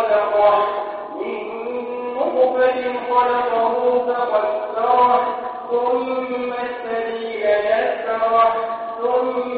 خلقه من نطفة خلقه ثم السبيل يسره ثم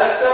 That's